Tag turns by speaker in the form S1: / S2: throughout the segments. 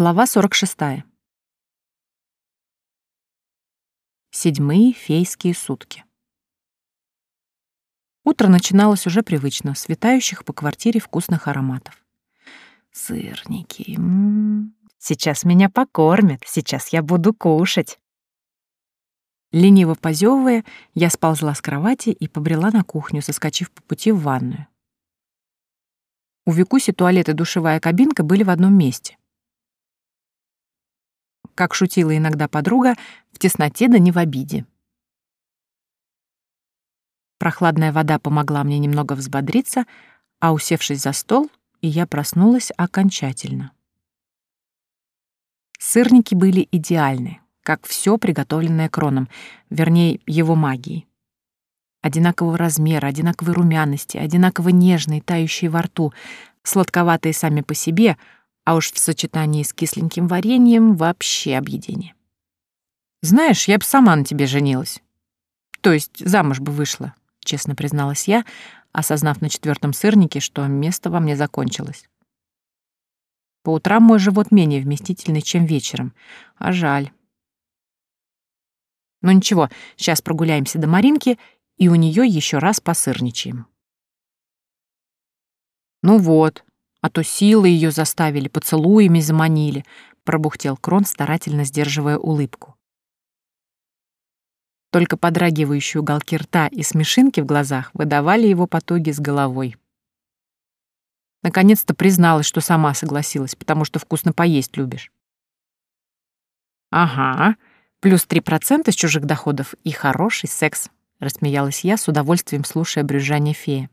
S1: Глава 46. Седьмые фейские сутки. Утро начиналось уже привычно, с по квартире вкусных ароматов. Сырники. М -м -м. Сейчас меня покормят, сейчас я буду кушать. Лениво позевывая, я сползла с кровати и побрела на кухню, соскочив по пути в ванную. У Викуси туалет и душевая кабинка были в одном месте. Как шутила иногда подруга, в тесноте да не в обиде. Прохладная вода помогла мне немного взбодриться, а усевшись за стол, и я проснулась окончательно. Сырники были идеальны, как все приготовленное кроном, вернее, его магией. Одинакового размера, одинаковой румяности, одинаково нежные, тающие во рту, сладковатые сами по себе — а уж в сочетании с кисленьким вареньем вообще объедение. Знаешь, я бы сама на тебе женилась. То есть замуж бы вышла, честно призналась я, осознав на четвертом сырнике, что место во мне закончилось. По утрам мой живот менее вместительный, чем вечером, а жаль. Но ничего, сейчас прогуляемся до Маринки, и у нее еще раз посырничаем. Ну вот, а то силы ее заставили, поцелуями заманили, пробухтел Крон, старательно сдерживая улыбку. Только подрагивающие уголки рта и смешинки в глазах выдавали его потуги с головой. Наконец-то призналась, что сама согласилась, потому что вкусно поесть любишь. «Ага, плюс три процента с чужих доходов и хороший секс», — рассмеялась я, с удовольствием слушая брюзжание феи.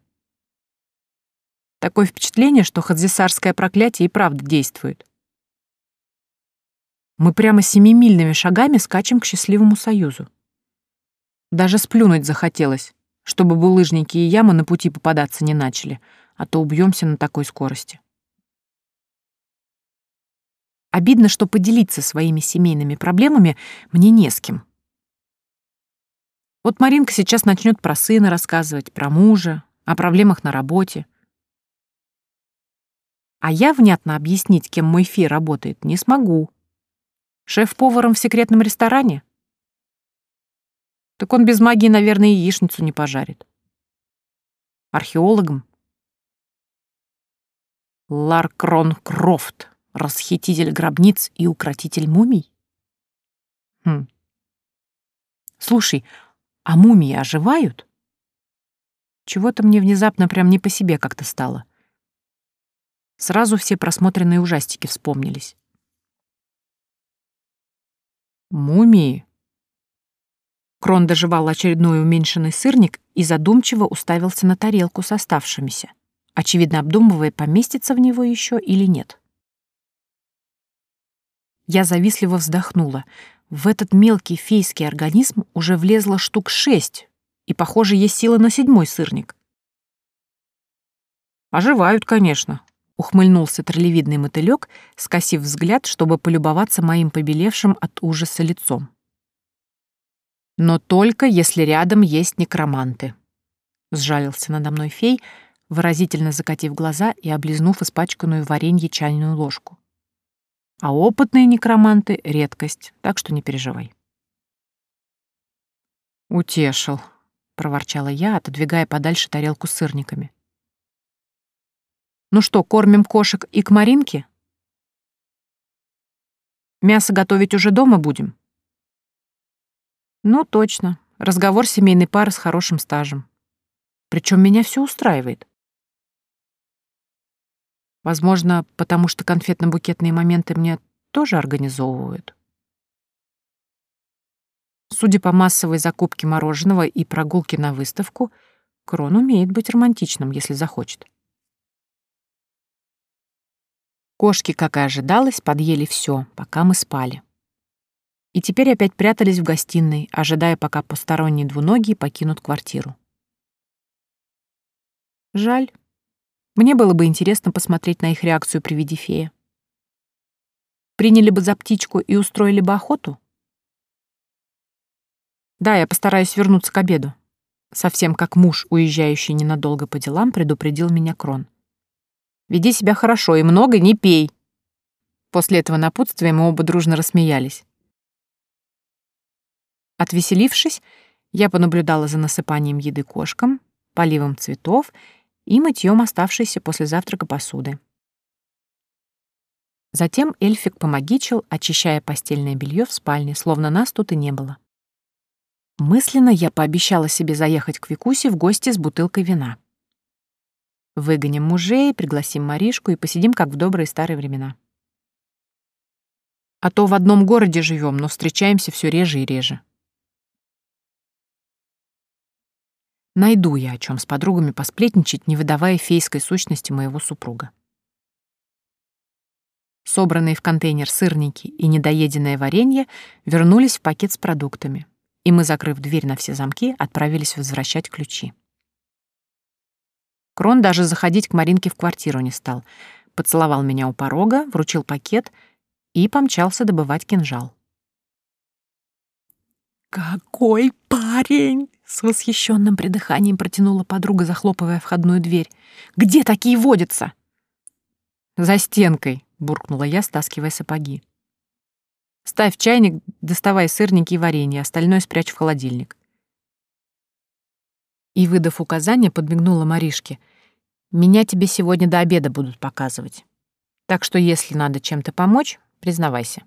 S1: Такое впечатление, что хадзисарское проклятие и правда действует. Мы прямо семимильными шагами скачем к счастливому союзу. Даже сплюнуть захотелось, чтобы булыжники и ямы на пути попадаться не начали, а то убьемся на такой скорости. Обидно, что поделиться своими семейными проблемами мне не с кем. Вот Маринка сейчас начнет про сына рассказывать, про мужа, о проблемах на работе — а я внятно объяснить, кем мой фи работает, не смогу. Шеф-поваром в секретном ресторане? Так он без магии, наверное, яичницу не пожарит. Археологом? Ларкрон Крофт, расхититель гробниц и укротитель мумий? Хм. Слушай, а мумии оживают? Чего-то мне внезапно прям не по себе как-то стало. Сразу все просмотренные ужастики вспомнились. Мумии. Крон доживал очередной уменьшенный сырник и задумчиво уставился на тарелку с оставшимися, очевидно обдумывая, поместится в него еще или нет. Я завистливо вздохнула. В этот мелкий фейский организм уже влезло штук шесть, и, похоже, есть сила на седьмой сырник. Оживают, конечно, ухмыльнулся троллевидный мотылёк, скосив взгляд, чтобы полюбоваться моим побелевшим от ужаса лицом. «Но только если рядом есть некроманты», — сжалился надо мной фей, выразительно закатив глаза и облизнув испачканную варенье чайную ложку. «А опытные некроманты — редкость, так что не переживай». «Утешил», — проворчала я, отодвигая подальше тарелку с сырниками. Ну что, кормим кошек и к Маринке? Мясо готовить уже дома будем? Ну, точно. Разговор семейной пары с хорошим стажем. Причем меня все устраивает. Возможно, потому что конфетно-букетные моменты мне тоже организовывают. Судя по массовой закупке мороженого и прогулке на выставку, Крон умеет быть романтичным, если захочет. Кошки, как и ожидалось, подъели все, пока мы спали. И теперь опять прятались в гостиной, ожидая, пока посторонние двуногие покинут квартиру. Жаль. Мне было бы интересно посмотреть на их реакцию при виде феи. Приняли бы за птичку и устроили бы охоту? Да, я постараюсь вернуться к обеду. Совсем как муж, уезжающий ненадолго по делам, предупредил меня Крон. Веди себя хорошо и много не пей. После этого напутствия мы оба дружно рассмеялись. Отвеселившись, я понаблюдала за насыпанием еды кошкам, поливом цветов и мытьем оставшейся после завтрака посуды. Затем эльфик помогичил, очищая постельное белье в спальне, словно нас тут и не было. Мысленно я пообещала себе заехать к Викусе в гости с бутылкой вина. Выгоним мужей, пригласим Маришку и посидим, как в добрые старые времена. А то в одном городе живем, но встречаемся все реже и реже. Найду я о чем с подругами посплетничать, не выдавая фейской сущности моего супруга. Собранные в контейнер сырники и недоеденное варенье вернулись в пакет с продуктами, и мы, закрыв дверь на все замки, отправились возвращать ключи. Крон даже заходить к Маринке в квартиру не стал. Поцеловал меня у порога, вручил пакет и помчался добывать кинжал. «Какой парень!» — с восхищенным придыханием протянула подруга, захлопывая входную дверь. «Где такие водятся?» «За стенкой», — буркнула я, стаскивая сапоги. «Ставь чайник, доставай сырники и варенье, остальное спрячь в холодильник». И, выдав указание, подмигнула Маришке. «Меня тебе сегодня до обеда будут показывать. Так что, если надо чем-то помочь, признавайся».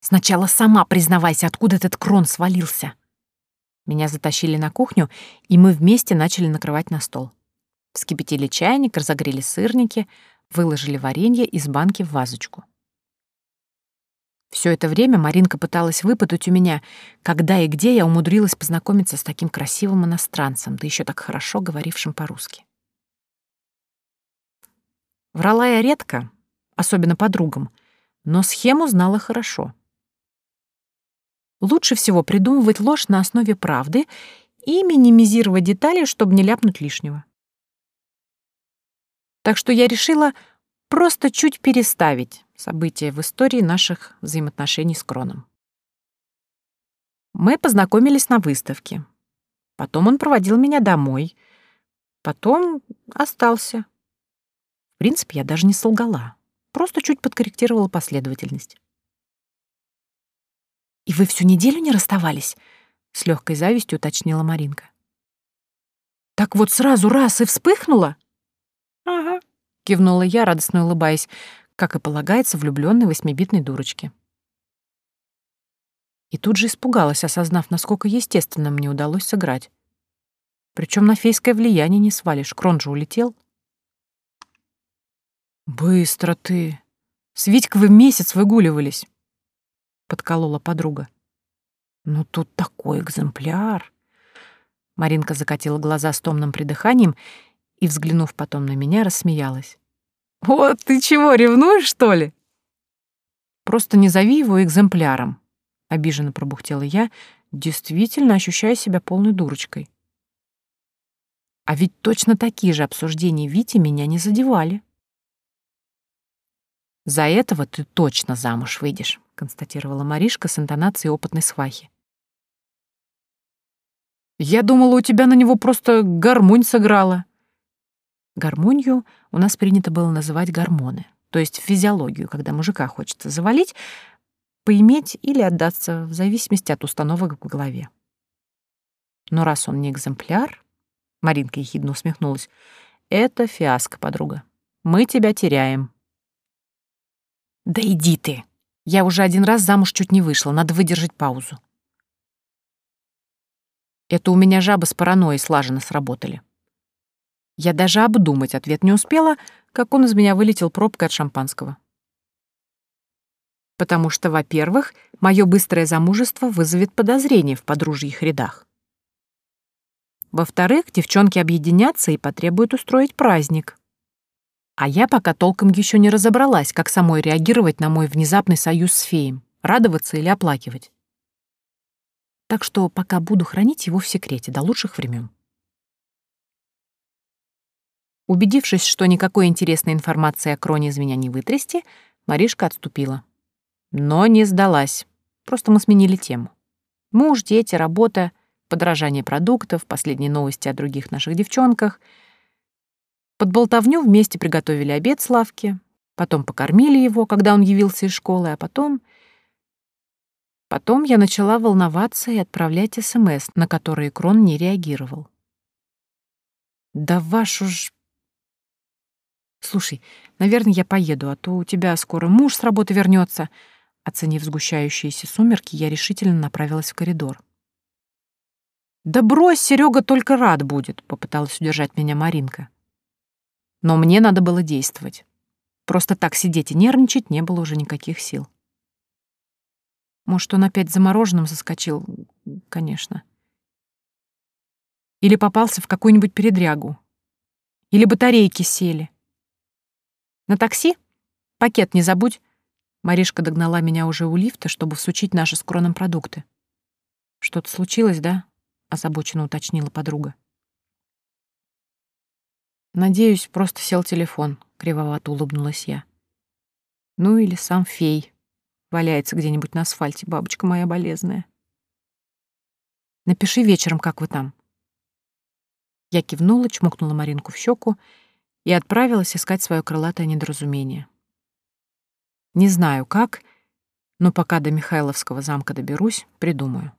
S1: Сначала сама признавайся, откуда этот крон свалился. Меня затащили на кухню, и мы вместе начали накрывать на стол. Вскипятили чайник, разогрели сырники, выложили варенье из банки в вазочку. Все это время Маринка пыталась выпытать у меня, когда и где я умудрилась познакомиться с таким красивым иностранцем, да еще так хорошо говорившим по-русски. Врала я редко, особенно подругам, но схему знала хорошо — Лучше всего придумывать ложь на основе правды и минимизировать детали, чтобы не ляпнуть лишнего. Так что я решила просто чуть переставить события в истории наших взаимоотношений с Кроном. Мы познакомились на выставке. Потом он проводил меня домой. Потом остался. В принципе, я даже не солгала. Просто чуть подкорректировала последовательность. «И вы всю неделю не расставались?» — с легкой завистью уточнила Маринка. «Так вот сразу раз и вспыхнула?» «Ага», — кивнула я, радостно улыбаясь, как и полагается влюбленной восьмибитной дурочке. И тут же испугалась, осознав, насколько естественно мне удалось сыграть. Причем на фейское влияние не свалишь, Крон же улетел. «Быстро ты! С Витькой вы месяц выгуливались!» — подколола подруга. «Ну тут такой экземпляр!» Маринка закатила глаза с томным придыханием и, взглянув потом на меня, рассмеялась. «Вот ты чего, ревнуешь, что ли?» «Просто не зови его экземпляром», — обиженно пробухтела я, действительно ощущая себя полной дурочкой. А ведь точно такие же обсуждения Вити меня не задевали. «За этого ты точно замуж выйдешь», — констатировала Маришка с интонацией опытной свахи. «Я думала, у тебя на него просто гармонь сыграла». Гармонию у нас принято было называть гормоны, то есть физиологию, когда мужика хочется завалить, поиметь или отдаться, в зависимости от установок в голове. Но раз он не экземпляр, Маринка ехидно усмехнулась, это фиаско, подруга. Мы тебя теряем. Да иди ты! Я уже один раз замуж чуть не вышла, надо выдержать паузу. Это у меня жабы с паранойей слаженно сработали. Я даже обдумать ответ не успела, как он из меня вылетел пробкой от шампанского. Потому что, во-первых, мое быстрое замужество вызовет подозрения в подружьих рядах. Во-вторых, девчонки объединятся и потребуют устроить праздник. А я пока толком еще не разобралась, как самой реагировать на мой внезапный союз с феем, радоваться или оплакивать. Так что пока буду хранить его в секрете до лучших времен. Убедившись, что никакой интересной информации о Кроне из меня не вытрясти, Маришка отступила. Но не сдалась. Просто мы сменили тему. Муж, дети, работа, подражание продуктов, последние новости о других наших девчонках — Под болтовню вместе приготовили обед Славке, потом покормили его, когда он явился из школы, а потом... Потом я начала волноваться и отправлять СМС, на которые Крон не реагировал. Да вашу ж... Слушай, наверное, я поеду, а то у тебя скоро муж с работы вернется. Оценив сгущающиеся сумерки, я решительно направилась в коридор. «Да брось, Серега только рад будет», — попыталась удержать меня Маринка. Но мне надо было действовать. Просто так сидеть и нервничать не было уже никаких сил. Может, он опять замороженным заскочил? Конечно. Или попался в какую-нибудь передрягу. Или батарейки сели. На такси? Пакет не забудь. Маришка догнала меня уже у лифта, чтобы всучить наши с Кроном продукты. Что-то случилось, да? Озабоченно уточнила подруга. Надеюсь, просто сел телефон, кривовато улыбнулась я. Ну или сам фей. Валяется где-нибудь на асфальте, бабочка моя болезная. Напиши вечером, как вы там. Я кивнула, чмокнула Маринку в щеку и отправилась искать свое крылатое недоразумение. Не знаю как, но пока до Михайловского замка доберусь, придумаю.